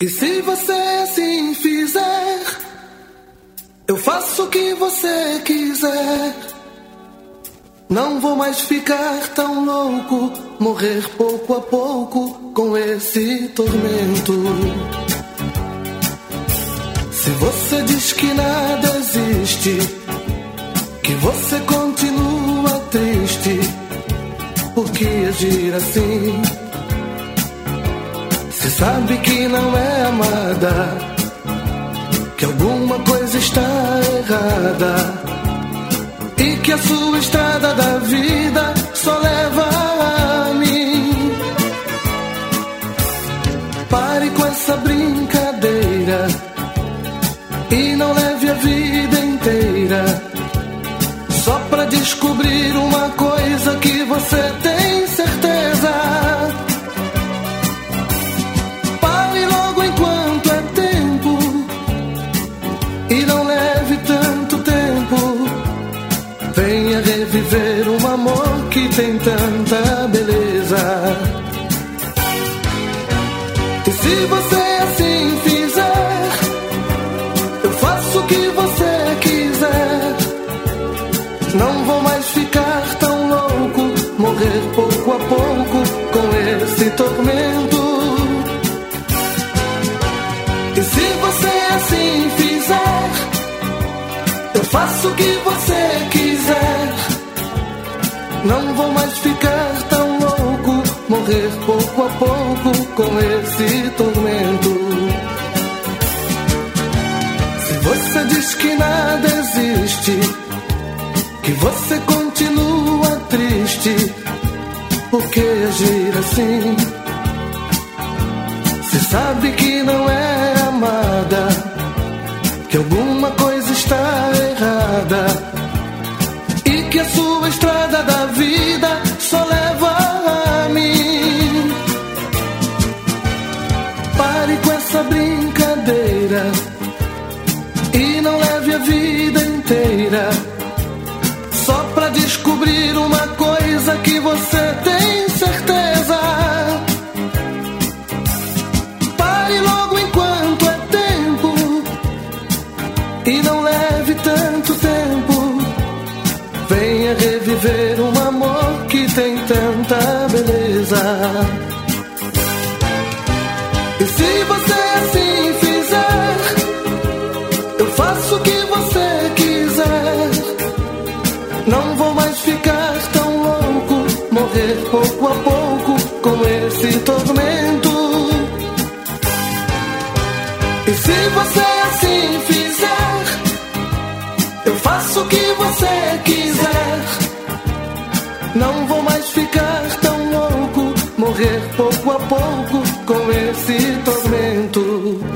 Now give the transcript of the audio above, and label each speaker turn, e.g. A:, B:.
A: E se você assim fizer, eu faço o que você quiser. Não vou mais ficar tão louco, morrer pouco a pouco com esse tormento. Se você diz que nada existe, que você continua triste, por que agir assim? Se sabe que não é amada, que alguma coisa está errada e que a sua estrada da vida só leva a mim. Pare com essa brincadeira e não leve a vida inteira só pra descobrir uma coisa que você tem Venha reviver um amor que tem tanta beleza. E se você assim fizer, eu faço o que você quiser. Não vou mais ficar tão louco, morrer pouco a pouco com esse tormento. E se você assim fizer, eu faço o que você. Não vou mais ficar tão louco, morrer pouco a pouco com esse tormento. Se você diz que nada existe, que você continua triste, por que agir assim? Se sabe que não é amada, que alguma coisa está errada que a sua estrada da vida só leva a mim. Pare com essa brincadeira e não leve a vida inteira só pra descobrir uma coisa que você tem Reviver um amor que tem tanta beleza. E se você assim fizer, eu faço o que você quiser. Não vou mais ficar tão louco, morrer pouco a pouco com esse tormento. E se você assim fizer, eu faço o que você quiser. com esse tormento.